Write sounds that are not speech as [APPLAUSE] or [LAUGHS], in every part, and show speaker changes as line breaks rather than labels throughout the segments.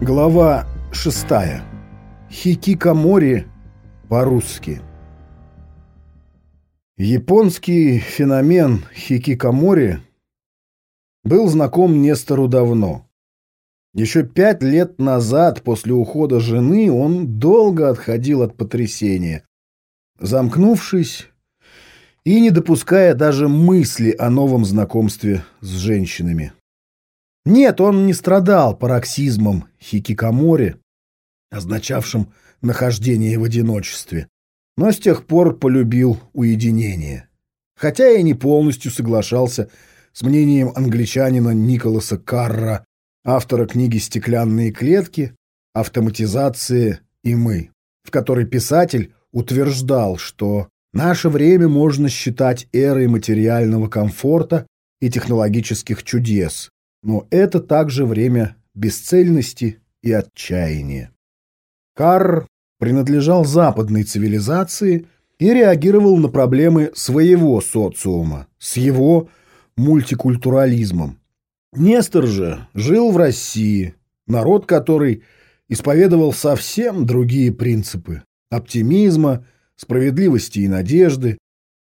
Глава шестая. Хикикамори по-русски. Японский феномен хикикамори был знаком Нестору давно. Еще пять лет назад, после ухода жены, он долго отходил от потрясения, замкнувшись и не допуская даже мысли о новом знакомстве с женщинами. Нет, он не страдал пароксизмом хикикамори, означавшим нахождение в одиночестве, но с тех пор полюбил уединение. Хотя и не полностью соглашался с мнением англичанина Николаса Карра, автора книги «Стеклянные клетки. Автоматизация и мы», в которой писатель утверждал, что наше время можно считать эрой материального комфорта и технологических чудес, но это также время бесцельности и отчаяния. Карр принадлежал западной цивилизации и реагировал на проблемы своего социума с его мультикультурализмом. Нестор же жил в России, народ который исповедовал совсем другие принципы оптимизма, справедливости и надежды,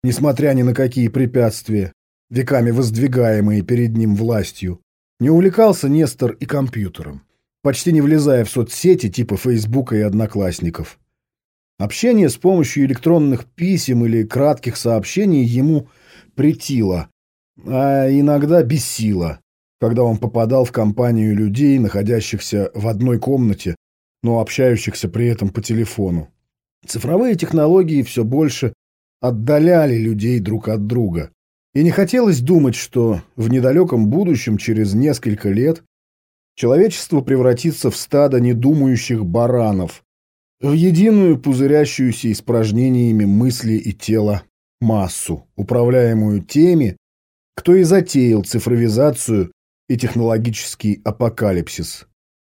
несмотря ни на какие препятствия, веками воздвигаемые перед ним властью. Не увлекался Нестор и компьютером, почти не влезая в соцсети типа Фейсбука и Одноклассников. Общение с помощью электронных писем или кратких сообщений ему притило, а иногда бесило, когда он попадал в компанию людей, находящихся в одной комнате, но общающихся при этом по телефону. Цифровые технологии все больше отдаляли людей друг от друга. И не хотелось думать, что в недалеком будущем, через несколько лет, человечество превратится в стадо недумающих баранов, в единую пузырящуюся испражнениями мысли и тела массу, управляемую теми, кто и затеял цифровизацию и технологический апокалипсис.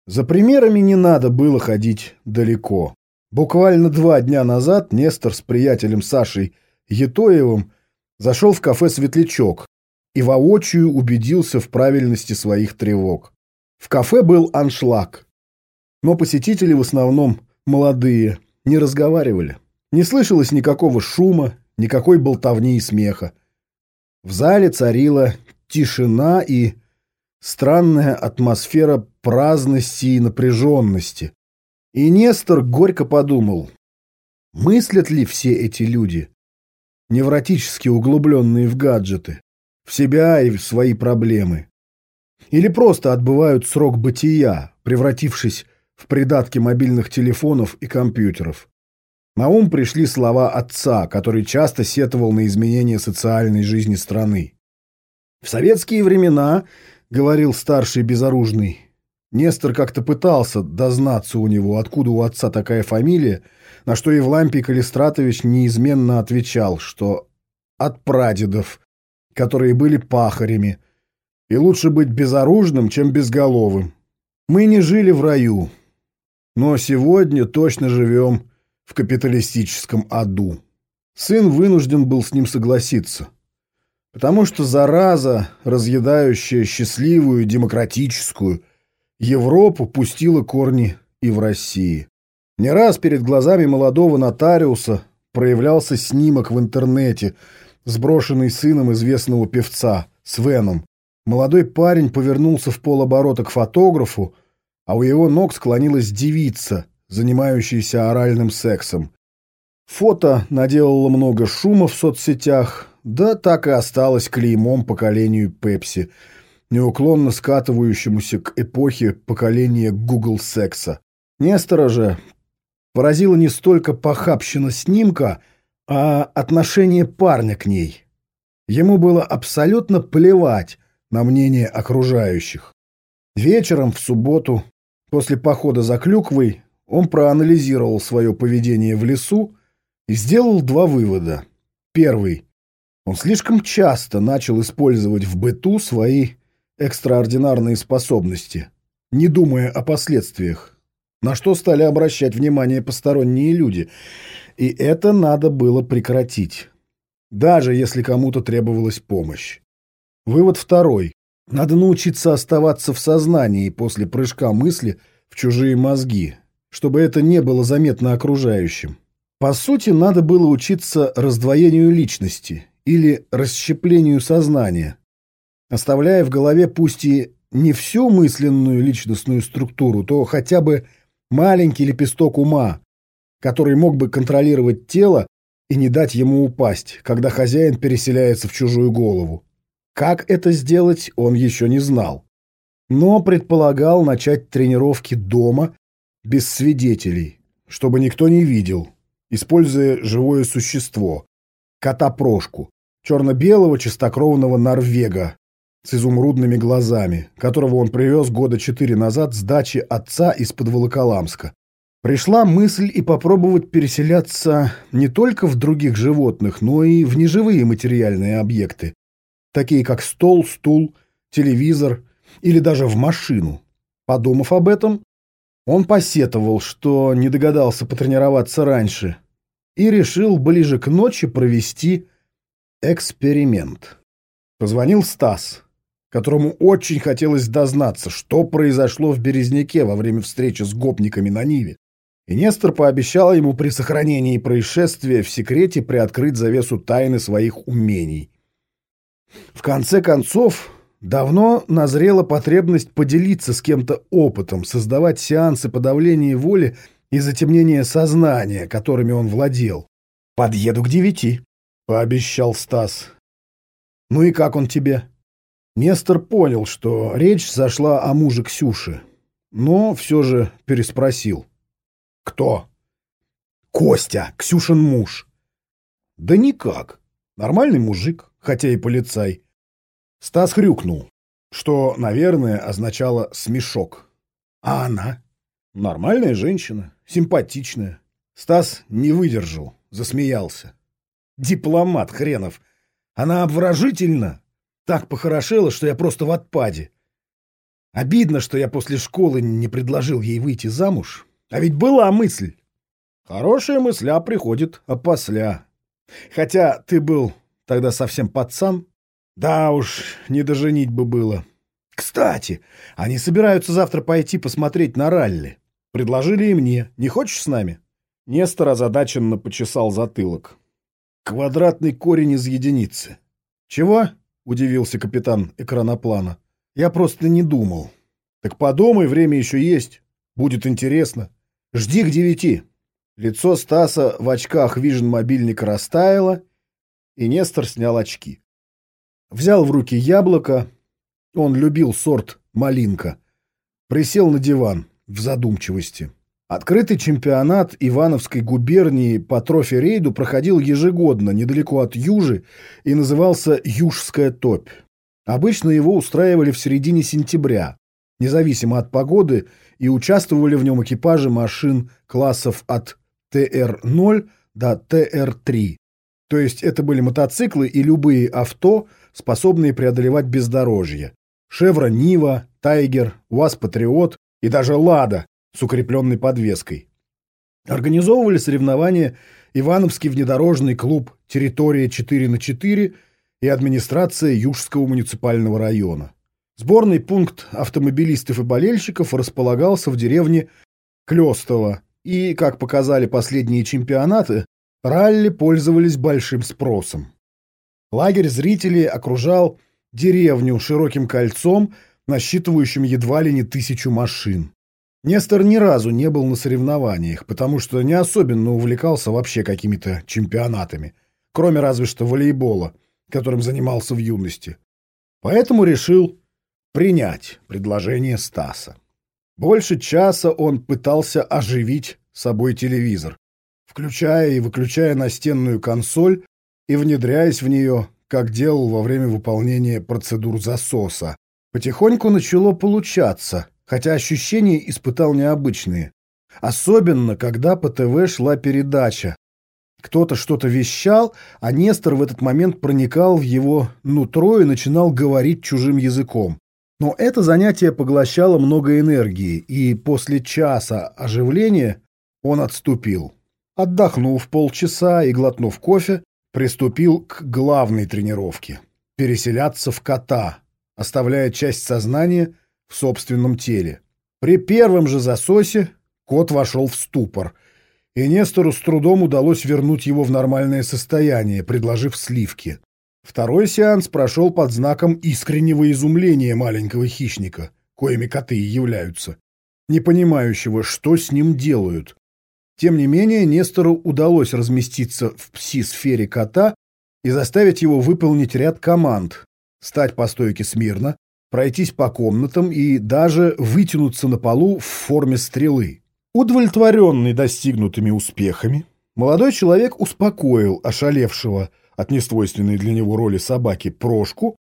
За примерами не надо было ходить далеко. Буквально два дня назад Нестор с приятелем Сашей Етоевым Зашел в кафе «Светлячок» и воочию убедился в правильности своих тревог. В кафе был аншлаг, но посетители в основном молодые, не разговаривали. Не слышалось никакого шума, никакой болтовни и смеха. В зале царила тишина и странная атмосфера праздности и напряженности. И Нестор горько подумал, мыслят ли все эти люди, невротически углубленные в гаджеты, в себя и в свои проблемы. Или просто отбывают срок бытия, превратившись в придатки мобильных телефонов и компьютеров. На ум пришли слова отца, который часто сетовал на изменения социальной жизни страны. «В советские времена, — говорил старший безоружный, — Нестор как-то пытался дознаться у него, откуда у отца такая фамилия, — на что Евлампий Калистратович неизменно отвечал, что от прадедов, которые были пахарями, и лучше быть безоружным, чем безголовым. Мы не жили в раю, но сегодня точно живем в капиталистическом аду. Сын вынужден был с ним согласиться, потому что зараза, разъедающая счастливую демократическую Европу, пустила корни и в России. Не раз перед глазами молодого нотариуса проявлялся снимок в интернете, сброшенный сыном известного певца, Свеном. Молодой парень повернулся в полоборота к фотографу, а у его ног склонилась девица, занимающаяся оральным сексом. Фото наделало много шума в соцсетях, да так и осталось клеймом поколению Пепси, неуклонно скатывающемуся к эпохе поколения Google секса. Нестора же, поразила не столько похабщина снимка, а отношение парня к ней. Ему было абсолютно плевать на мнение окружающих. Вечером в субботу, после похода за клюквой, он проанализировал свое поведение в лесу и сделал два вывода. Первый. Он слишком часто начал использовать в быту свои экстраординарные способности, не думая о последствиях на что стали обращать внимание посторонние люди. И это надо было прекратить, даже если кому-то требовалась помощь. Вывод второй. Надо научиться оставаться в сознании после прыжка мысли в чужие мозги, чтобы это не было заметно окружающим. По сути, надо было учиться раздвоению личности или расщеплению сознания, оставляя в голове пусть и не всю мысленную личностную структуру, то хотя бы маленький лепесток ума, который мог бы контролировать тело и не дать ему упасть, когда хозяин переселяется в чужую голову. Как это сделать, он еще не знал. Но предполагал начать тренировки дома без свидетелей, чтобы никто не видел, используя живое существо, кота-прошку, черно-белого чистокровного норвега с изумрудными глазами, которого он привез года четыре назад с дачи отца из-под Волоколамска. Пришла мысль и попробовать переселяться не только в других животных, но и в неживые материальные объекты, такие как стол, стул, телевизор или даже в машину. Подумав об этом, он посетовал, что не догадался потренироваться раньше, и решил ближе к ночи провести эксперимент. Позвонил Стас, которому очень хотелось дознаться, что произошло в Березняке во время встречи с гопниками на Ниве. И Нестор пообещал ему при сохранении происшествия в секрете приоткрыть завесу тайны своих умений. В конце концов, Давно назрела потребность поделиться с кем-то опытом, создавать сеансы подавления воли и затемнения сознания, которыми он владел. «Подъеду к девяти», — пообещал Стас. «Ну и как он тебе?» Нестор понял, что речь зашла о муже Ксюши, но все же переспросил. «Кто?» «Костя, Ксюшин муж». «Да никак. Нормальный мужик, хотя и полицай. Стас хрюкнул, что, наверное, означало смешок. А она? Нормальная женщина, симпатичная. Стас не выдержал, засмеялся. Дипломат хренов. Она обворожительна. Так похорошела, что я просто в отпаде. Обидно, что я после школы не предложил ей выйти замуж. А ведь была мысль. Хорошая мысля приходит опосля. Хотя ты был тогда совсем пацан, да уж, не доженить бы было. Кстати, они собираются завтра пойти посмотреть на ралли. Предложили и мне. Не хочешь с нами? Нестор озадаченно почесал затылок. Квадратный корень из единицы. Чего? Удивился капитан экраноплана. Я просто не думал. Так подумай, время еще есть. Будет интересно. Жди к девяти. Лицо Стаса в очках вижен мобильника растаяло, и Нестор снял очки. Взял в руки яблоко, он любил сорт малинка, присел на диван в задумчивости. Открытый чемпионат Ивановской губернии по трофи-рейду проходил ежегодно недалеко от Южи и назывался «Южская топь». Обычно его устраивали в середине сентября, независимо от погоды, и участвовали в нем экипажи машин классов от ТР-0 до ТР-3. То есть это были мотоциклы и любые авто, способные преодолевать бездорожье. Шевра Нива, Тайгер, УАЗ Патриот и даже Лада с укрепленной подвеской. Организовывали соревнования Ивановский внедорожный клуб «Территория 4 на 4» и администрация Южского муниципального района. Сборный пункт автомобилистов и болельщиков располагался в деревне Клёстово, и, как показали последние чемпионаты, ралли пользовались большим спросом. Лагерь зрителей окружал деревню широким кольцом, насчитывающим едва ли не тысячу машин. Нестор ни разу не был на соревнованиях, потому что не особенно увлекался вообще какими-то чемпионатами, кроме разве что волейбола, которым занимался в юности. Поэтому решил принять предложение Стаса. Больше часа он пытался оживить собой телевизор, включая и выключая настенную консоль и внедряясь в нее, как делал во время выполнения процедур засоса. Потихоньку начало получаться, хотя ощущения испытал необычные. Особенно, когда по ТВ шла передача. Кто-то что-то вещал, а Нестор в этот момент проникал в его нутро и начинал говорить чужим языком. Но это занятие поглощало много энергии, и после часа оживления он отступил. Отдохнув полчаса и глотнув кофе, приступил к главной тренировке – переселяться в кота, оставляя часть сознания в собственном теле. При первом же засосе кот вошел в ступор, и Нестору с трудом удалось вернуть его в нормальное состояние, предложив сливки. Второй сеанс прошел под знаком искреннего изумления маленького хищника, коими коты и являются, не понимающего, что с ним делают. Тем не менее, Нестору удалось разместиться в пси-сфере кота и заставить его выполнить ряд команд, стать по стойке смирно, пройтись по комнатам и даже вытянуться на полу в форме стрелы. Удовлетворенный достигнутыми успехами, молодой человек успокоил ошалевшего от несвойственной для него роли собаки Прошку,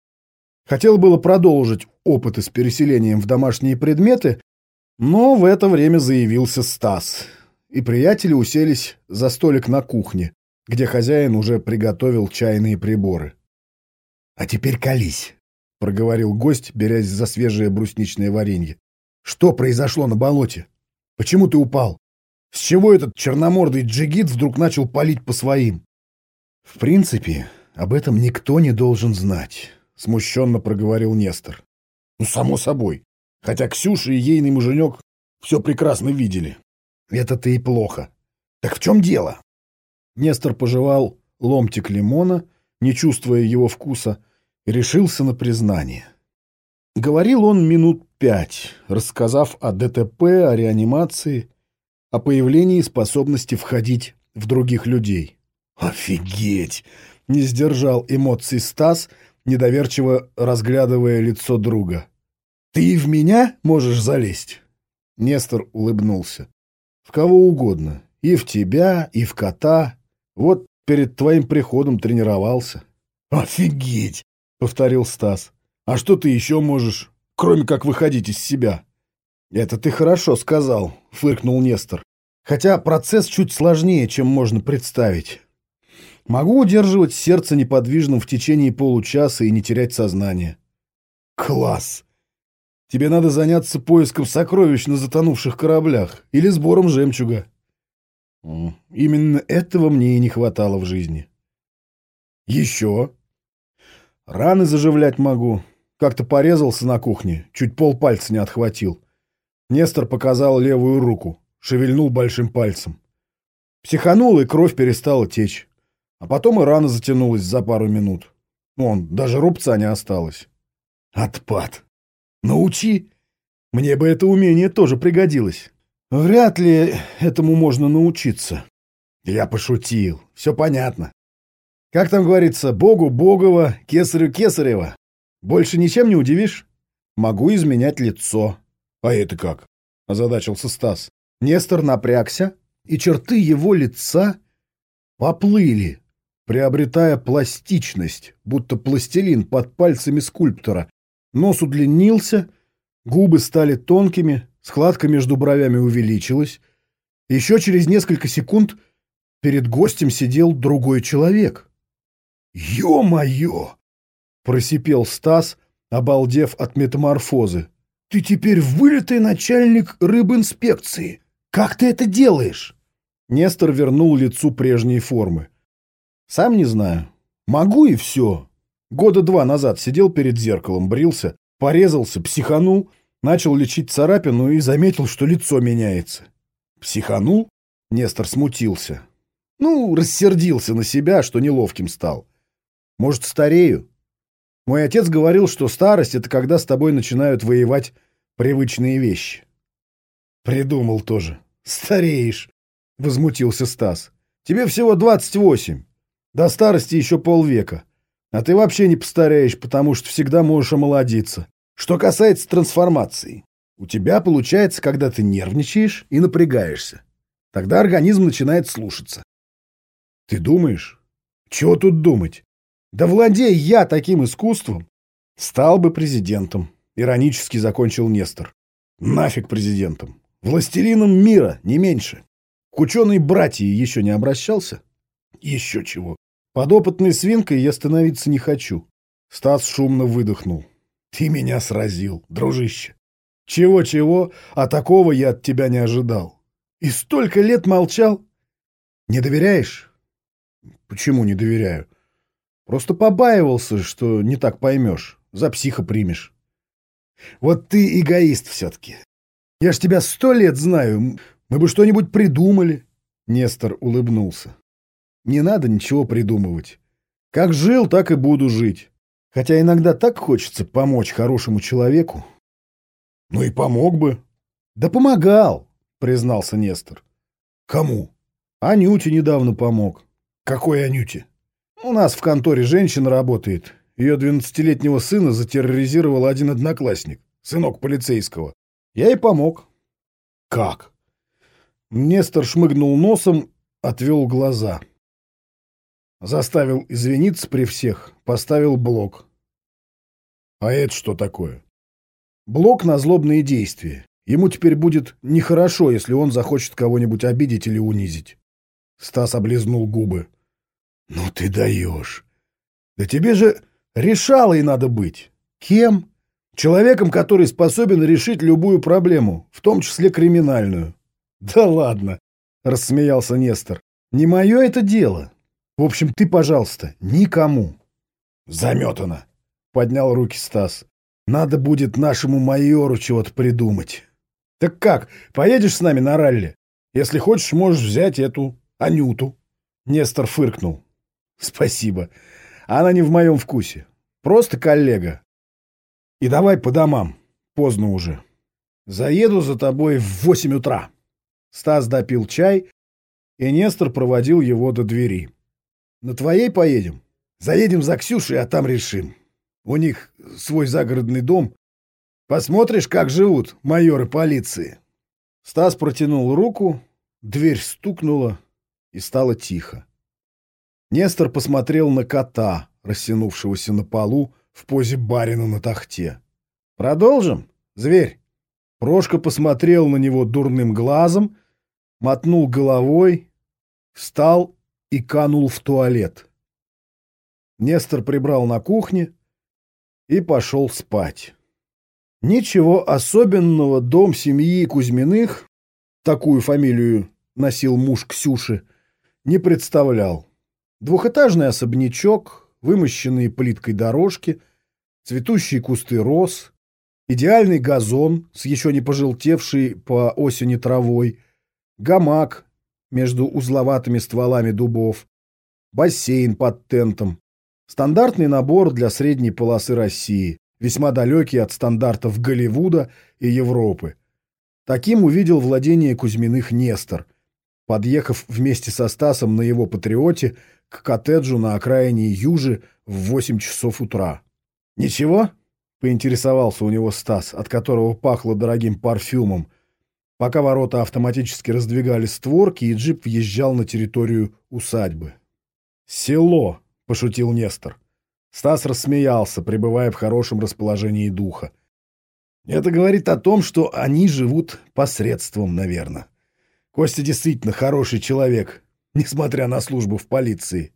хотел было продолжить опыты с переселением в домашние предметы, но в это время заявился Стас, и приятели уселись за столик на кухне, где хозяин уже приготовил чайные приборы. — А теперь колись, — проговорил гость, берясь за свежее брусничное варенье. — Что произошло на болоте? Почему ты упал? С чего этот черномордый джигит вдруг начал палить по своим? — В принципе, об этом никто не должен знать, — смущенно проговорил Нестор. — Ну, само собой. Хотя Ксюша и ейный муженек все прекрасно видели. Это-то и плохо. Так в чем дело? Нестор пожевал ломтик лимона, не чувствуя его вкуса, и решился на признание. Говорил он минут пять, рассказав о ДТП, о реанимации, о появлении способности входить в других людей. «Офигеть!» — не сдержал эмоций Стас, недоверчиво разглядывая лицо друга. «Ты в меня можешь залезть?» Нестор улыбнулся. «В кого угодно. И в тебя, и в кота. Вот перед твоим приходом тренировался». «Офигеть!» — повторил Стас. «А что ты еще можешь, кроме как выходить из себя?» «Это ты хорошо сказал», — фыркнул Нестор. «Хотя процесс чуть сложнее, чем можно представить. Могу удерживать сердце неподвижным в течение получаса и не терять сознание». «Класс! Тебе надо заняться поиском сокровищ на затонувших кораблях или сбором жемчуга». «Именно этого мне и не хватало в жизни». «Еще?» Раны заживлять могу. Как-то порезался на кухне, чуть полпальца не отхватил. Нестор показал левую руку, шевельнул большим пальцем. Психанул, и кровь перестала течь. А потом и рана затянулась за пару минут. Вон, даже рубца не осталось. Отпад. Научи. Мне бы это умение тоже пригодилось. Вряд ли этому можно научиться. Я пошутил. Все понятно. Как там говорится, богу богово, кесарю кесарева. Больше ничем не удивишь? Могу изменять лицо. А это как? Озадачился Стас. Нестор напрягся, и черты его лица поплыли, приобретая пластичность, будто пластилин под пальцами скульптора. Нос удлинился, губы стали тонкими, складка между бровями увеличилась. Еще через несколько секунд перед гостем сидел другой человек. «Ё-моё!» — просипел Стас, обалдев от метаморфозы. «Ты теперь вылитый начальник рыбинспекции. Как ты это делаешь?» Нестор вернул лицу прежней формы. «Сам не знаю. Могу и все. Года два назад сидел перед зеркалом, брился, порезался, психанул, начал лечить царапину и заметил, что лицо меняется. «Психанул?» — Нестор смутился. Ну, рассердился на себя, что неловким стал. Может, старею? Мой отец говорил, что старость — это когда с тобой начинают воевать привычные вещи. Придумал тоже. Стареешь, — возмутился Стас. Тебе всего двадцать восемь. До старости еще полвека. А ты вообще не постареешь, потому что всегда можешь омолодиться. Что касается трансформации. У тебя получается, когда ты нервничаешь и напрягаешься. Тогда организм начинает слушаться. Ты думаешь? Чего тут думать? Да владей я таким искусством, стал бы президентом, иронически закончил Нестор. Нафиг президентом. Властелином мира, не меньше. К ученой братьи еще не обращался? Еще чего. Подопытной свинкой я становиться не хочу. Стас шумно выдохнул. Ты меня сразил, дружище. Чего-чего, а такого я от тебя не ожидал. И столько лет молчал. Не доверяешь? Почему не доверяю? Просто побаивался, что не так поймешь, за психа примешь. Вот ты эгоист все-таки. Я ж тебя сто лет знаю. Мы бы что-нибудь придумали. Нестор улыбнулся. Не надо ничего придумывать. Как жил, так и буду жить. Хотя иногда так хочется помочь хорошему человеку. Ну и помог бы. Да помогал, признался Нестор. Кому? Анюте недавно помог. Какой Анюте? У нас в конторе женщина работает. Ее двенадцатилетнего сына затерроризировал один одноклассник, сынок полицейского. Я ей помог. Как? Нестор шмыгнул носом, отвел глаза. Заставил извиниться при всех, поставил блок. А это что такое? Блок на злобные действия. Ему теперь будет нехорошо, если он захочет кого-нибудь обидеть или унизить. Стас облизнул губы. «Ну ты даешь! Да тебе же решалой надо быть! Кем? Человеком, который способен решить любую проблему, в том числе криминальную». «Да ладно!» — рассмеялся Нестор. «Не мое это дело. В общем, ты, пожалуйста, никому». «Заметано!» — поднял руки Стас. «Надо будет нашему майору чего-то придумать». «Так как, поедешь с нами на ралли? Если хочешь, можешь взять эту Анюту». Нестор фыркнул. [LAUGHS] «Спасибо. Она не в моем вкусе. Просто коллега. И давай по домам. Поздно уже. Заеду за тобой в восемь утра». Стас допил чай, и Нестор проводил его до двери. «На твоей поедем? Заедем за Ксюшей, а там решим. У них свой загородный дом. Посмотришь, как живут майоры полиции». Стас протянул руку, дверь стукнула, и стало тихо. Нестор посмотрел на кота, растянувшегося на полу в позе барина на тахте. «Продолжим, зверь?» Прошка посмотрел на него дурным глазом, мотнул головой, встал и канул в туалет. Нестор прибрал на кухне и пошел спать. Ничего особенного дом семьи Кузьминых, такую фамилию носил муж Ксюши, не представлял. Двухэтажный особнячок, вымощенные плиткой дорожки, цветущие кусты роз, идеальный газон с еще не пожелтевшей по осени травой, гамак между узловатыми стволами дубов, бассейн под тентом, стандартный набор для средней полосы России, весьма далекий от стандартов Голливуда и Европы. Таким увидел владение Кузьминых Нестор, подъехав вместе со Стасом на его «Патриоте» к коттеджу на окраине Южи в 8 часов утра. «Ничего?» — поинтересовался у него Стас, от которого пахло дорогим парфюмом, пока ворота автоматически раздвигали створки, и джип въезжал на территорию усадьбы. «Село!» — пошутил Нестор. Стас рассмеялся, пребывая в хорошем расположении духа. «Это говорит о том, что они живут посредством, наверное. Костя действительно хороший человек, несмотря на службу в полиции.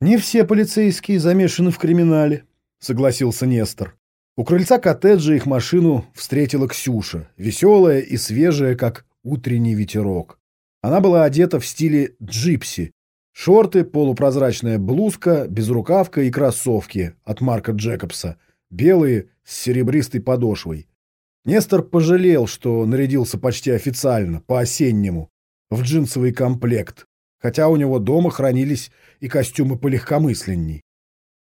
«Не все полицейские замешаны в криминале», — согласился Нестор. У крыльца коттеджа их машину встретила Ксюша, веселая и свежая, как утренний ветерок. Она была одета в стиле джипси. Шорты, полупрозрачная блузка, безрукавка и кроссовки от Марка Джекобса, белые с серебристой подошвой. Нестор пожалел, что нарядился почти официально, по-осеннему, в джинсовый комплект, хотя у него дома хранились и костюмы полегкомысленней.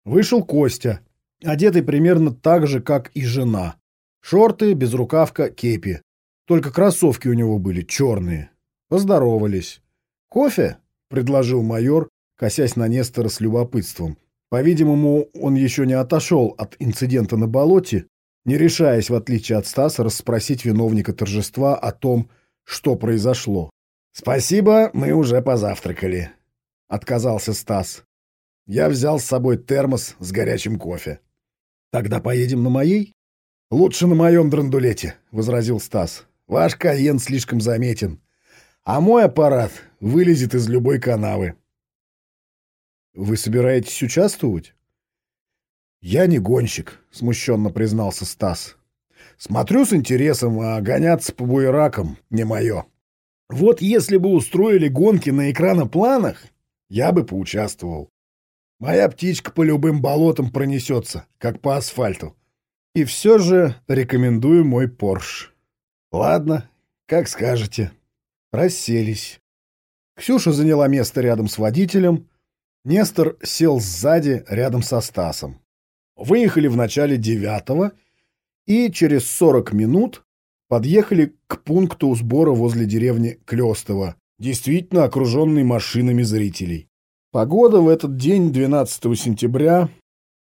Вышел Костя, одетый примерно так же, как и жена. Шорты, безрукавка, кепи. Только кроссовки у него были черные. Поздоровались. «Кофе?» — предложил майор, косясь на Нестора с любопытством. По-видимому, он еще не отошел от инцидента на болоте, не решаясь, в отличие от Стаса, расспросить виновника торжества о том, что произошло. «Спасибо, мы уже позавтракали», — отказался Стас. «Я взял с собой термос с горячим кофе». «Тогда поедем на моей?» «Лучше на моем драндулете», — возразил Стас. «Ваш Каен слишком заметен, а мой аппарат вылезет из любой канавы». «Вы собираетесь участвовать?» «Я не гонщик», — смущенно признался Стас. «Смотрю с интересом, а гоняться по буеракам не мое». Вот если бы устроили гонки на экранопланах, я бы поучаствовал. Моя птичка по любым болотам пронесется, как по асфальту. И все же рекомендую мой Порш. Ладно, как скажете. Расселись. Ксюша заняла место рядом с водителем. Нестор сел сзади, рядом со Стасом. Выехали в начале девятого и через сорок минут подъехали к пункту сбора возле деревни Клёстово, действительно окруженный машинами зрителей. Погода в этот день, 12 сентября,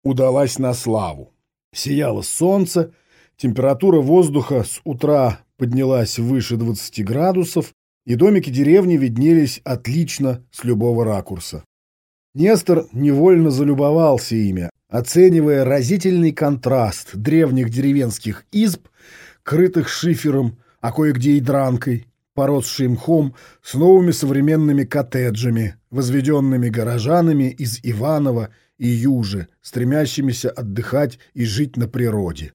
удалась на славу. Сияло солнце, температура воздуха с утра поднялась выше 20 градусов, и домики деревни виднелись отлично с любого ракурса. Нестор невольно залюбовался ими, оценивая разительный контраст древних деревенских изб, крытых шифером, а кое-где и дранкой, поросшей мхом, с новыми современными коттеджами, возведенными горожанами из Иванова и Южи, стремящимися отдыхать и жить на природе.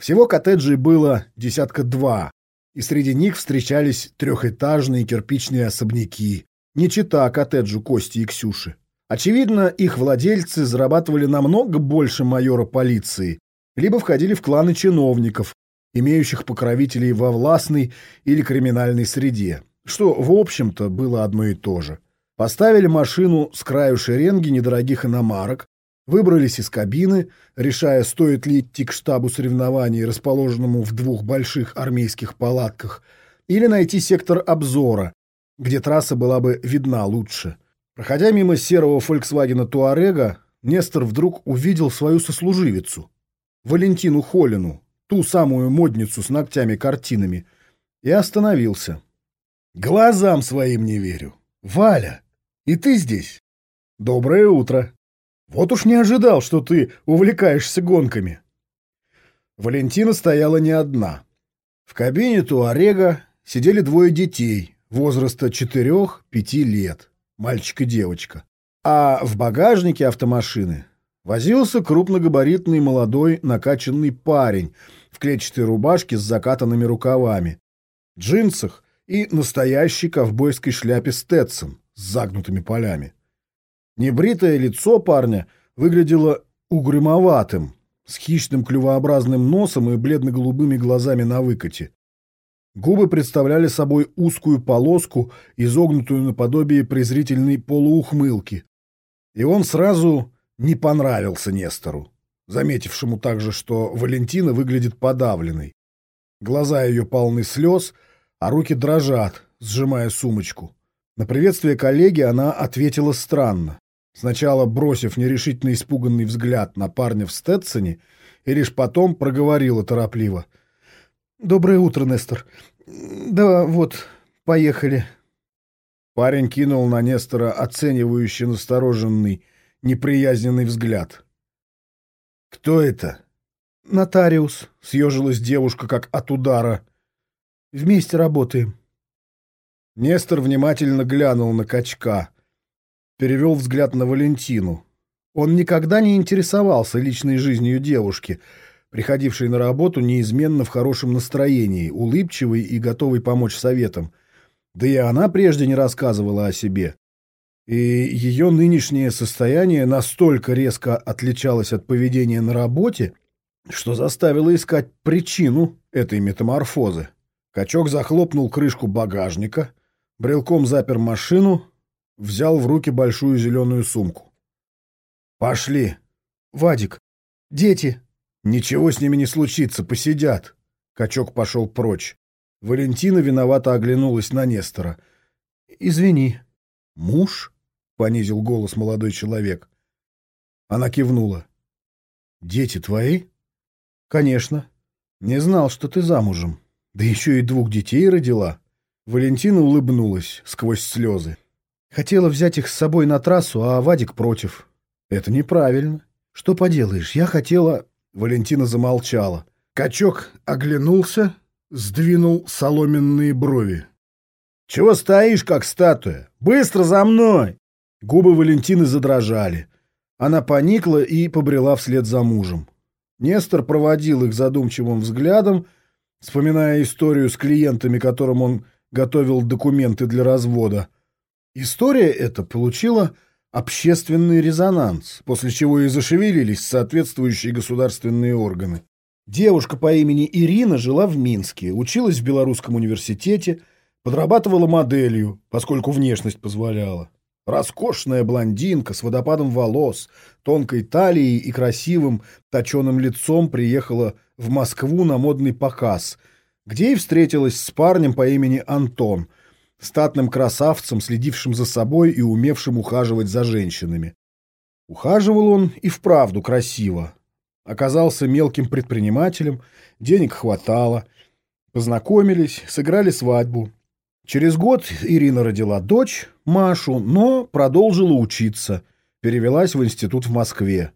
Всего коттеджей было десятка два, и среди них встречались трехэтажные кирпичные особняки, не чита коттеджу Кости и Ксюши. Очевидно, их владельцы зарабатывали намного больше майора полиции, либо входили в кланы чиновников, имеющих покровителей во властной или криминальной среде, что, в общем-то, было одно и то же. Поставили машину с краю шеренги недорогих иномарок, выбрались из кабины, решая, стоит ли идти к штабу соревнований, расположенному в двух больших армейских палатках, или найти сектор обзора, где трасса была бы видна лучше. Проходя мимо серого «Фольксвагена Туарега», Нестор вдруг увидел свою сослуживицу, Валентину Холину, ту самую модницу с ногтями-картинами, и остановился. Глазам своим не верю. Валя, и ты здесь? Доброе утро. Вот уж не ожидал, что ты увлекаешься гонками. Валентина стояла не одна. В кабине Туарега сидели двое детей возраста 4-5 лет, мальчик и девочка. А в багажнике автомашины возился крупногабаритный молодой накачанный парень в клетчатой рубашке с закатанными рукавами, джинсах и настоящей ковбойской шляпе Стетсон с загнутыми полями. Небритое лицо парня выглядело угрюмоватым, с хищным клювообразным носом и бледно-голубыми глазами на выкате. Губы представляли собой узкую полоску, изогнутую наподобие презрительной полуухмылки. И он сразу не понравился Нестору заметившему также, что Валентина выглядит подавленной. Глаза ее полны слез, а руки дрожат, сжимая сумочку. На приветствие коллеги она ответила странно, сначала бросив нерешительно испуганный взгляд на парня в Стетсоне, и лишь потом проговорила торопливо. «Доброе утро, Нестор. Да вот, поехали». Парень кинул на Нестора оценивающий настороженный, неприязненный взгляд. «Кто это?» «Нотариус», — съежилась девушка, как от удара. «Вместе работаем». Нестор внимательно глянул на качка, перевел взгляд на Валентину. Он никогда не интересовался личной жизнью девушки, приходившей на работу неизменно в хорошем настроении, улыбчивой и готовой помочь советам. Да и она прежде не рассказывала о себе и ее нынешнее состояние настолько резко отличалось от поведения на работе, что заставило искать причину этой метаморфозы. Качок захлопнул крышку багажника, брелком запер машину, взял в руки большую зеленую сумку. «Пошли!» «Вадик! Дети!» «Ничего с ними не случится, посидят!» Качок пошел прочь. Валентина виновато оглянулась на Нестора. «Извини». «Муж?» понизил голос молодой человек. Она кивнула. «Дети твои?» «Конечно. Не знал, что ты замужем. Да еще и двух детей родила». Валентина улыбнулась сквозь слезы. «Хотела взять их с собой на трассу, а Вадик против». «Это неправильно. Что поделаешь, я хотела...» Валентина замолчала. Качок оглянулся, сдвинул соломенные брови. «Чего стоишь, как статуя? Быстро за мной!» Губы Валентины задрожали. Она поникла и побрела вслед за мужем. Нестор проводил их задумчивым взглядом, вспоминая историю с клиентами, которым он готовил документы для развода. История эта получила общественный резонанс, после чего и зашевелились соответствующие государственные органы. Девушка по имени Ирина жила в Минске, училась в Белорусском университете, подрабатывала моделью, поскольку внешность позволяла. Роскошная блондинка с водопадом волос, тонкой талией и красивым точеным лицом приехала в Москву на модный показ, где и встретилась с парнем по имени Антон, статным красавцем, следившим за собой и умевшим ухаживать за женщинами. Ухаживал он и вправду красиво. Оказался мелким предпринимателем, денег хватало. Познакомились, сыграли свадьбу. Через год Ирина родила дочь, Машу, но продолжила учиться, перевелась в институт в Москве.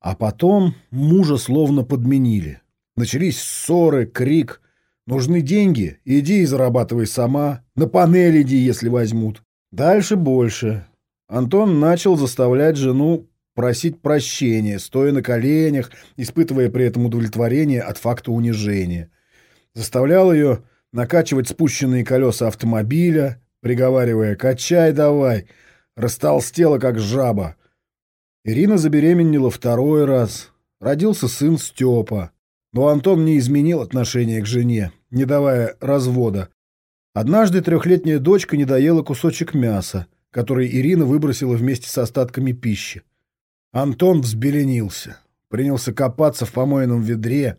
А потом мужа словно подменили. Начались ссоры, крик. Нужны деньги, иди и зарабатывай сама. На панель иди, если возьмут. Дальше больше. Антон начал заставлять жену просить прощения, стоя на коленях, испытывая при этом удовлетворение от факта унижения. Заставлял ее накачивать спущенные колеса автомобиля, приговаривая «качай давай», растолстела как жаба. Ирина забеременела второй раз. Родился сын Степа. Но Антон не изменил отношение к жене, не давая развода. Однажды трехлетняя дочка не доела кусочек мяса который Ирина выбросила вместе с остатками пищи. Антон взбеленился, принялся копаться в помойном ведре,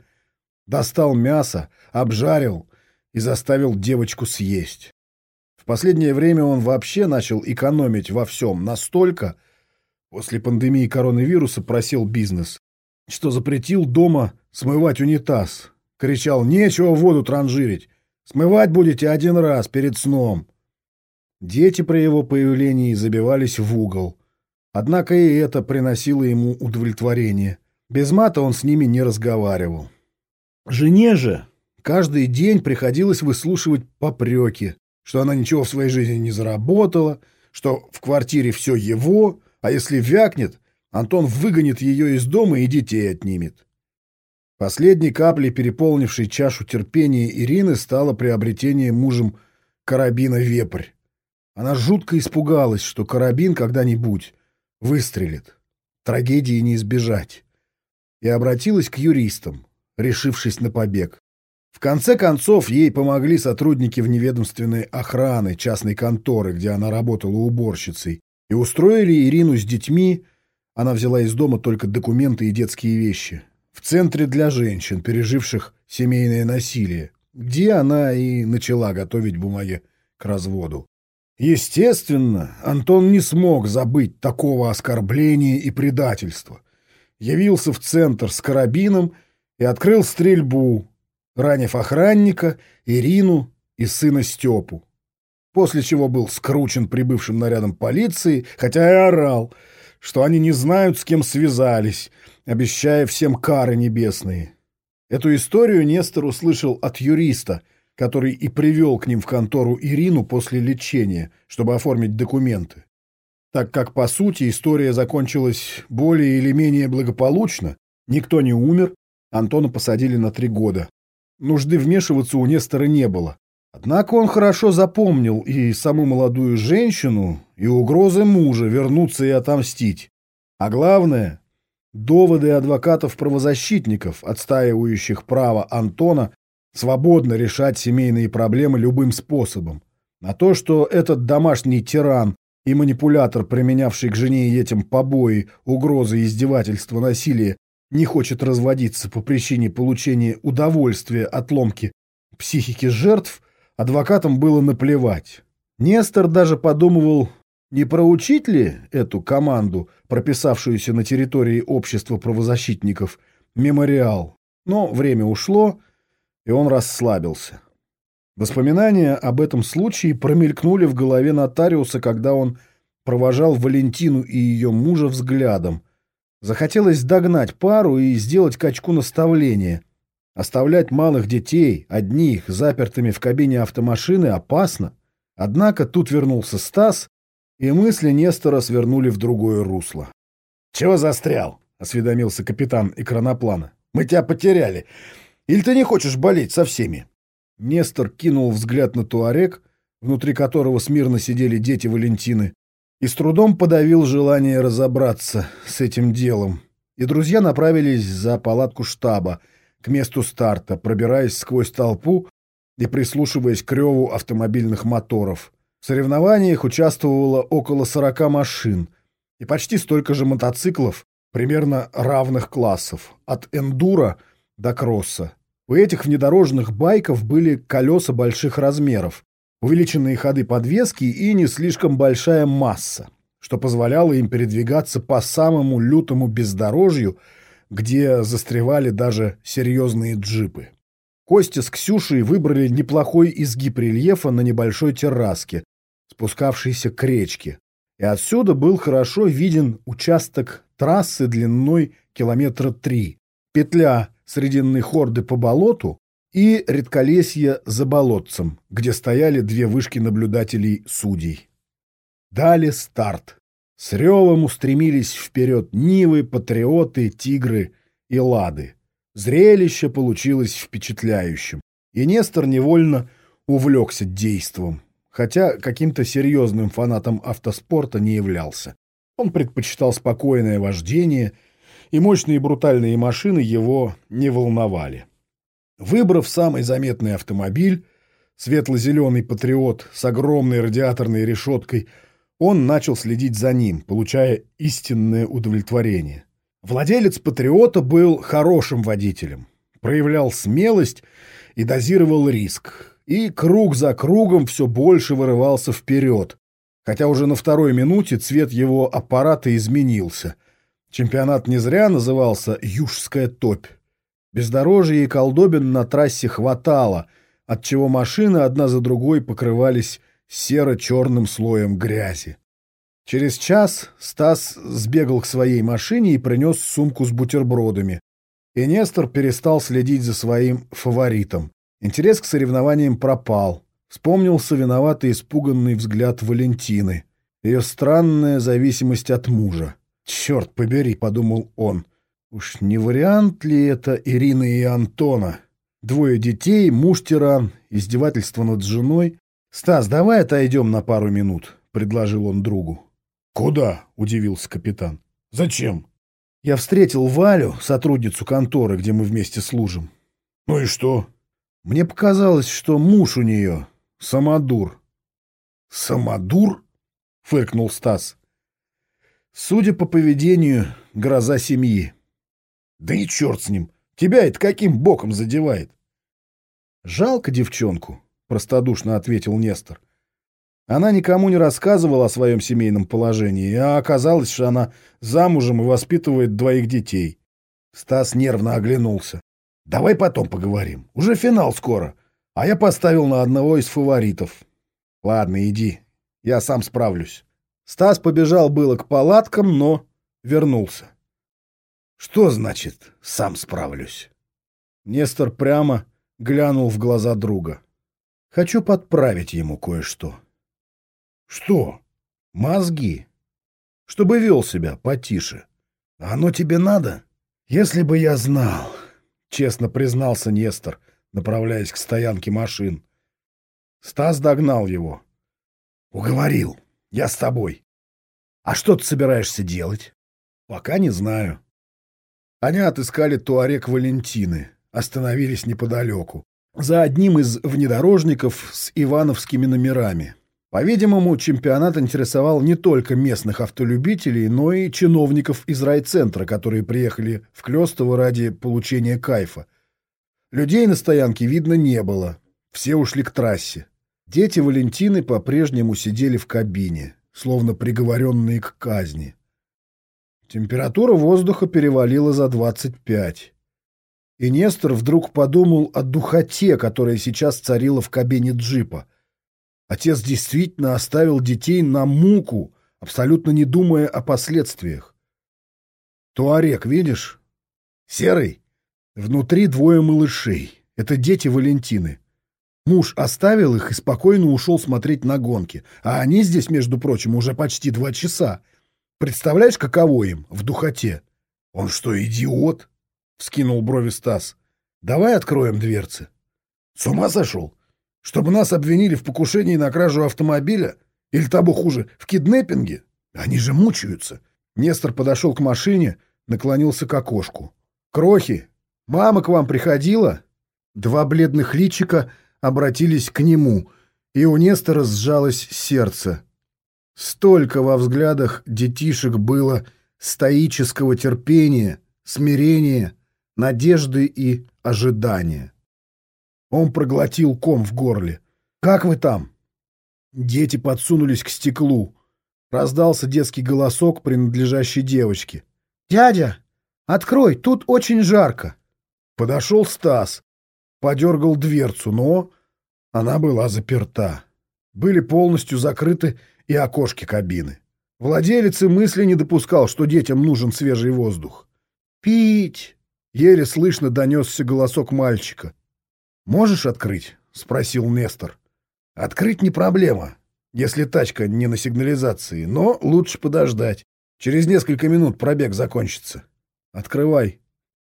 достал мясо, обжарил и заставил девочку съесть. В последнее время он вообще начал экономить во всем настолько, после пандемии коронавируса просил бизнес, что запретил дома смывать унитаз. Кричал «Нечего воду транжирить! Смывать будете один раз перед сном!» Дети при его появлении забивались в угол. Однако и это приносило ему удовлетворение. Без мата он с ними не разговаривал. Жене же каждый день приходилось выслушивать попреки, что она ничего в своей жизни не заработала, что в квартире все его, а если вякнет, Антон выгонит ее из дома и детей отнимет. Последней каплей, переполнившей чашу терпения Ирины, стало приобретение мужем карабина «Вепрь». Она жутко испугалась, что карабин когда-нибудь выстрелит. Трагедии не избежать. И обратилась к юристам, решившись на побег. В конце концов, ей помогли сотрудники вневедомственной охраны частной конторы, где она работала уборщицей, и устроили Ирину с детьми, она взяла из дома только документы и детские вещи, в центре для женщин, переживших семейное насилие, где она и начала готовить бумаги к разводу. Естественно, Антон не смог забыть такого оскорбления и предательства. Явился в центр с карабином и открыл стрельбу, ранив охранника, Ирину и сына Степу. После чего был скручен прибывшим нарядом полиции, хотя и орал, что они не знают, с кем связались, обещая всем кары небесные. Эту историю Нестор услышал от юриста — который и привел к ним в контору Ирину после лечения, чтобы оформить документы. Так как, по сути, история закончилась более или менее благополучно, никто не умер, Антона посадили на три года. Нужды вмешиваться у Нестора не было. Однако он хорошо запомнил и саму молодую женщину, и угрозы мужа вернуться и отомстить. А главное, доводы адвокатов-правозащитников, отстаивающих право Антона свободно решать семейные проблемы любым способом. А то, что этот домашний тиран и манипулятор, применявший к жене и детям побои, угрозы, издевательства, насилие, не хочет разводиться по причине получения удовольствия от ломки психики жертв, адвокатам было наплевать. Нестор даже подумывал, не проучить ли эту команду, прописавшуюся на территории общества правозащитников, мемориал. Но время ушло, и он расслабился. Воспоминания об этом случае промелькнули в голове нотариуса, когда он провожал Валентину и ее мужа взглядом. Захотелось догнать пару и сделать качку наставления. Оставлять малых детей, одних, запертыми в кабине автомашины, опасно. Однако тут вернулся Стас, и мысли Нестора свернули в другое русло. «Чего застрял?» — осведомился капитан экраноплана. «Мы тебя потеряли. Или ты не хочешь болеть со всеми?» Нестор кинул взгляд на туарек, внутри которого смирно сидели дети Валентины, и с трудом подавил желание разобраться с этим делом. И друзья направились за палатку штаба, к месту старта, пробираясь сквозь толпу и прислушиваясь к реву автомобильных моторов. В соревнованиях участвовало около 40 машин и почти столько же мотоциклов, примерно равных классов, от эндуро до кросса. У этих внедорожных байков были колеса больших размеров, увеличенные ходы подвески и не слишком большая масса, что позволяло им передвигаться по самому лютому бездорожью, где застревали даже серьезные джипы. Костя с Ксюшей выбрали неплохой изгиб рельефа на небольшой терраске, спускавшейся к речке, и отсюда был хорошо виден участок трассы длиной километра три, петля срединной хорды по болоту и редколесье за болотцем, где стояли две вышки наблюдателей судей. Дали старт. С ревом устремились вперед Нивы, Патриоты, Тигры и Лады. Зрелище получилось впечатляющим, и Нестор невольно увлекся действом, хотя каким-то серьезным фанатом автоспорта не являлся. Он предпочитал спокойное вождение, и мощные брутальные машины его не волновали. Выбрав самый заметный автомобиль, светло-зеленый «Патриот» с огромной радиаторной решеткой, он начал следить за ним, получая истинное удовлетворение. Владелец «Патриота» был хорошим водителем, проявлял смелость и дозировал риск, и круг за кругом все больше вырывался вперед, хотя уже на второй минуте цвет его аппарата изменился. Чемпионат не зря назывался «Южская топь». Бездорожье и колдобин на трассе хватало, отчего машины одна за другой покрывались серо-черным слоем грязи. Через час Стас сбегал к своей машине и принес сумку с бутербродами. И Нестор перестал следить за своим фаворитом. Интерес к соревнованиям пропал. Вспомнился виноватый испуганный взгляд Валентины. Ее странная зависимость от мужа. «Черт побери», — подумал он. «Уж не вариант ли это Ирины и Антона? Двое детей, муж-тиран, издевательство над женой. Стас, давай отойдем на пару минут», — предложил он другу.
«Куда?» — удивился капитан. «Зачем?»
«Я встретил Валю, сотрудницу конторы, где мы вместе служим».
«Ну и что?»
Мне показалось, что муж у нее самодур.
«Самодур?» — фыркнул Стас.
«Судя по поведению, гроза семьи».
«Да и черт с ним! Тебя это каким боком задевает?»
«Жалко девчонку», — простодушно ответил Нестор. Она никому не рассказывала о своем семейном положении, а оказалось, что она замужем и воспитывает двоих детей. Стас нервно оглянулся. Давай потом поговорим. Уже финал скоро. А я поставил на одного из фаворитов. Ладно, иди. Я сам справлюсь. Стас побежал было к палаткам, но вернулся. Что значит «сам справлюсь»? Нестор прямо глянул в глаза друга. Хочу подправить ему кое-что. Что? Мозги. Чтобы вел себя потише. Оно тебе надо? Если бы я знал честно признался Нестор, направляясь к стоянке машин. Стас догнал его. «Уговорил. Я с тобой. А что ты собираешься делать?» «Пока не знаю». Они отыскали туарек Валентины, остановились неподалеку, за одним из внедорожников с ивановскими номерами. По-видимому, чемпионат интересовал не только местных автолюбителей, но и чиновников из райцентра, которые приехали в Клёстово ради получения кайфа. Людей на стоянке видно не было. Все ушли к трассе. Дети Валентины по-прежнему сидели в кабине, словно приговоренные к казни. Температура воздуха перевалила за 25. И Нестор вдруг подумал о духоте, которая сейчас царила в кабине джипа — Отец действительно оставил детей на муку, абсолютно не думая о последствиях. Туарек, видишь? Серый? Внутри двое малышей. Это дети Валентины. Муж оставил их и спокойно ушел смотреть на гонки. А они здесь, между прочим, уже почти два часа. Представляешь, каково им в духоте? Он что, идиот? Вскинул брови Стас. Давай откроем дверцы. С ума сошел? Чтобы нас обвинили в покушении на кражу автомобиля? Или того хуже, в киднеппинге? Они же мучаются. Нестор подошел к машине, наклонился к окошку. Крохи, Мама к вам приходила?» Два бледных личика обратились к нему, и у Нестора сжалось сердце. Столько во взглядах детишек было стоического терпения, смирения, надежды и ожидания. Он проглотил ком в горле. «Как вы там?» Дети подсунулись к стеклу. Раздался детский голосок, принадлежащий девочке. «Дядя, открой, тут очень жарко!» Подошел Стас, подергал дверцу, но она была заперта. Были полностью закрыты и окошки кабины. Владелец и мысли не допускал, что детям нужен свежий воздух. «Пить!» — еле слышно донесся голосок мальчика. «Можешь открыть?» — спросил Нестор. «Открыть не проблема, если тачка не на сигнализации, но лучше подождать. Через несколько минут пробег закончится. Открывай».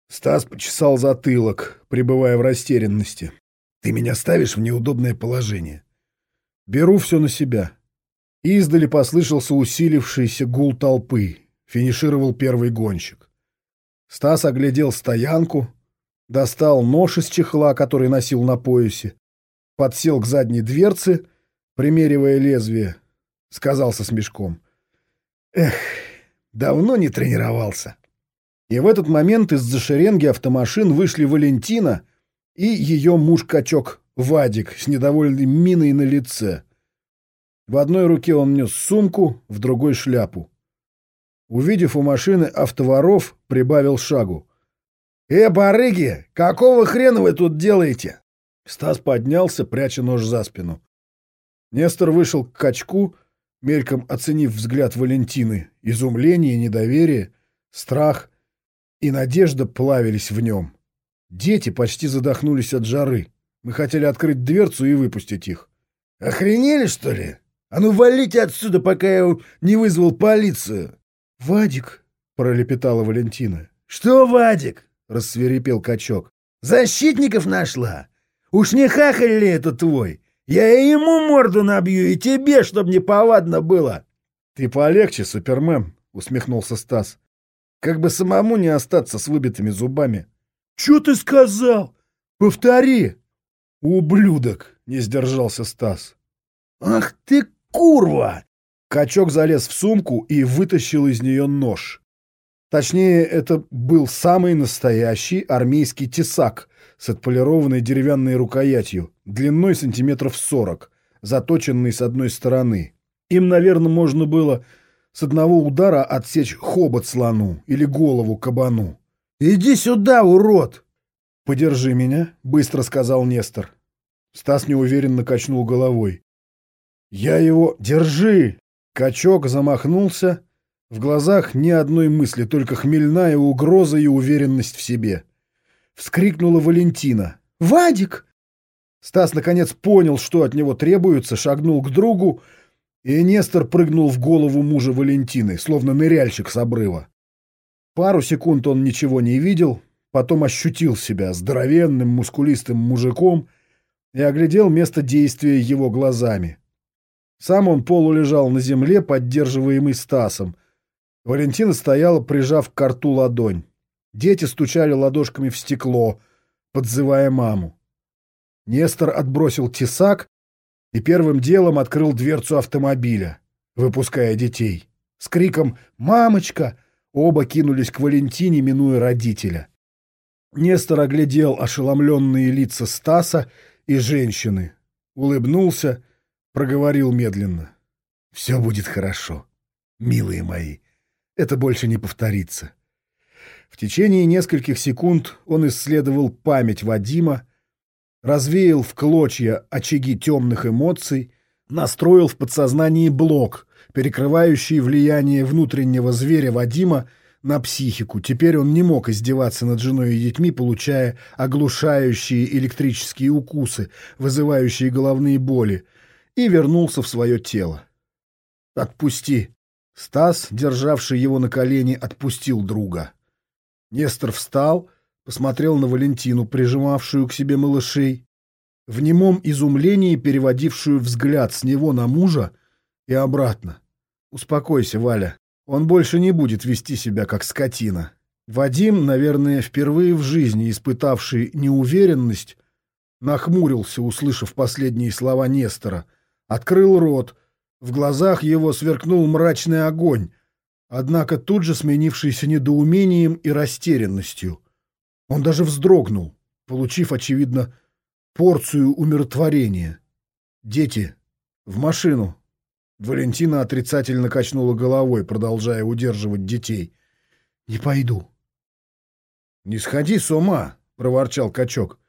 Стас почесал затылок, пребывая в растерянности. «Ты меня ставишь в неудобное положение». «Беру все на себя». Издали послышался усилившийся гул толпы. Финишировал первый гонщик. Стас оглядел стоянку, достал нож из чехла, который носил на поясе, подсел к задней дверце, примеривая лезвие, сказал со смешком. «Эх, давно не тренировался». И в этот момент из-за шеренги автомашин вышли Валентина и ее муж-качок Вадик с недовольной миной на лице. В одной руке он нес сумку, в другой — шляпу. Увидев у машины автоворов, прибавил шагу. «Э, барыги, какого хрена вы тут делаете?» Стас поднялся, пряча нож за спину. Нестор вышел к качку, мельком оценив взгляд Валентины. Изумление, недоверие, страх и надежда плавились в нем. Дети почти задохнулись от жары. Мы хотели открыть дверцу и выпустить их. «Охренели, что ли? А ну валите отсюда, пока я не вызвал полицию!» «Вадик!» — пролепетала Валентина. «Что, Вадик?» — рассверепел качок. «Защитников нашла? Уж не хахаль ли это твой? Я ему морду набью, и тебе, чтоб не повадно было!» «Ты полегче, Супермен!» — усмехнулся Стас. Как бы самому не остаться с выбитыми зубами. «Чё ты сказал? Повтори!» «Ублюдок!» — не сдержался Стас. «Ах ты курва!» Качок залез в сумку и вытащил из нее нож. Точнее, это был самый настоящий армейский тесак с отполированной деревянной рукоятью, длиной сантиметров сорок, заточенный с одной стороны. Им, наверное, можно было с одного удара отсечь хобот слону или голову кабану. «Иди сюда, урод!» «Подержи меня», — быстро сказал Нестор. Стас неуверенно качнул головой. «Я его... Держи!» Качок замахнулся. В глазах ни одной мысли, только хмельная угроза и уверенность в себе. Вскрикнула Валентина. «Вадик!» Стас наконец понял, что от него требуется, шагнул к другу, и Нестор прыгнул в голову мужа Валентины, словно ныряльщик с обрыва. Пару секунд он ничего не видел, потом ощутил себя здоровенным, мускулистым мужиком и оглядел место действия его глазами. Сам он полулежал на земле, поддерживаемый Стасом. Валентина стояла, прижав к рту ладонь. Дети стучали ладошками в стекло, подзывая маму. Нестор отбросил тесак и первым делом открыл дверцу автомобиля, выпуская детей. С криком «Мамочка!» оба кинулись к Валентине, минуя родителя. Нестор оглядел ошеломленные лица Стаса и женщины, улыбнулся, проговорил медленно. «Все будет хорошо, милые мои. Это больше не повторится». В течение нескольких секунд он исследовал память Вадима, развеял в клочья очаги темных эмоций, настроил в подсознании блок, перекрывающий влияние внутреннего зверя Вадима на психику. Теперь он не мог издеваться над женой и детьми, получая оглушающие электрические укусы, вызывающие головные боли, и вернулся в свое тело. «Отпусти!» Стас, державший его на колени, отпустил друга. Нестор встал — посмотрел на Валентину, прижимавшую к себе малышей, в немом изумлении переводившую взгляд с него на мужа и обратно. «Успокойся, Валя, он больше не будет вести себя как скотина. Вадим, наверное, впервые в жизни испытавший неуверенность, нахмурился, услышав последние слова Нестора, открыл рот, в глазах его сверкнул мрачный огонь, однако тут же сменившийся недоумением и растерянностью. Он даже вздрогнул, получив, очевидно, порцию умиротворения. «Дети, в машину!» Валентина отрицательно качнула головой, продолжая удерживать детей. «Не пойду». «Не сходи с ума!» — проворчал качок.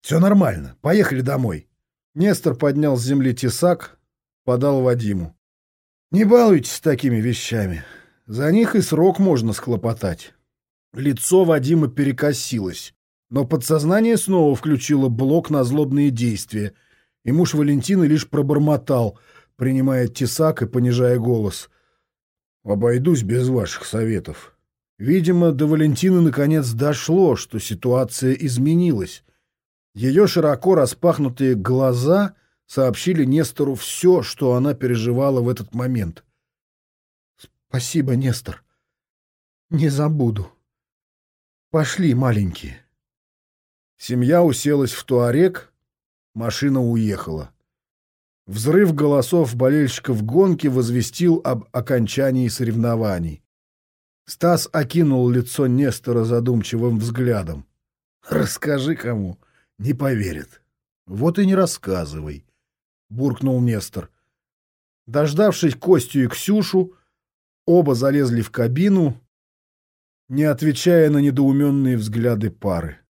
«Все нормально. Поехали домой». Нестор поднял с земли тесак, подал Вадиму. «Не балуйтесь такими вещами. За них и срок можно схлопотать». Лицо Вадима перекосилось, но подсознание снова включило блок на злобные действия, и муж Валентины лишь пробормотал — принимая тесак и понижая голос. «Обойдусь без ваших советов». Видимо, до Валентины наконец дошло, что ситуация изменилась. Ее широко распахнутые глаза сообщили Нестору все, что она переживала в этот момент. «Спасибо, Нестор. Не забуду. Пошли, маленькие». Семья уселась в туарек, машина уехала. Взрыв голосов болельщиков гонки возвестил об окончании соревнований. Стас окинул лицо Нестора задумчивым взглядом. «Расскажи кому, не поверит». «Вот и не рассказывай», — буркнул Нестор. Дождавшись Костю и Ксюшу, оба залезли в кабину, не отвечая на недоуменные взгляды пары.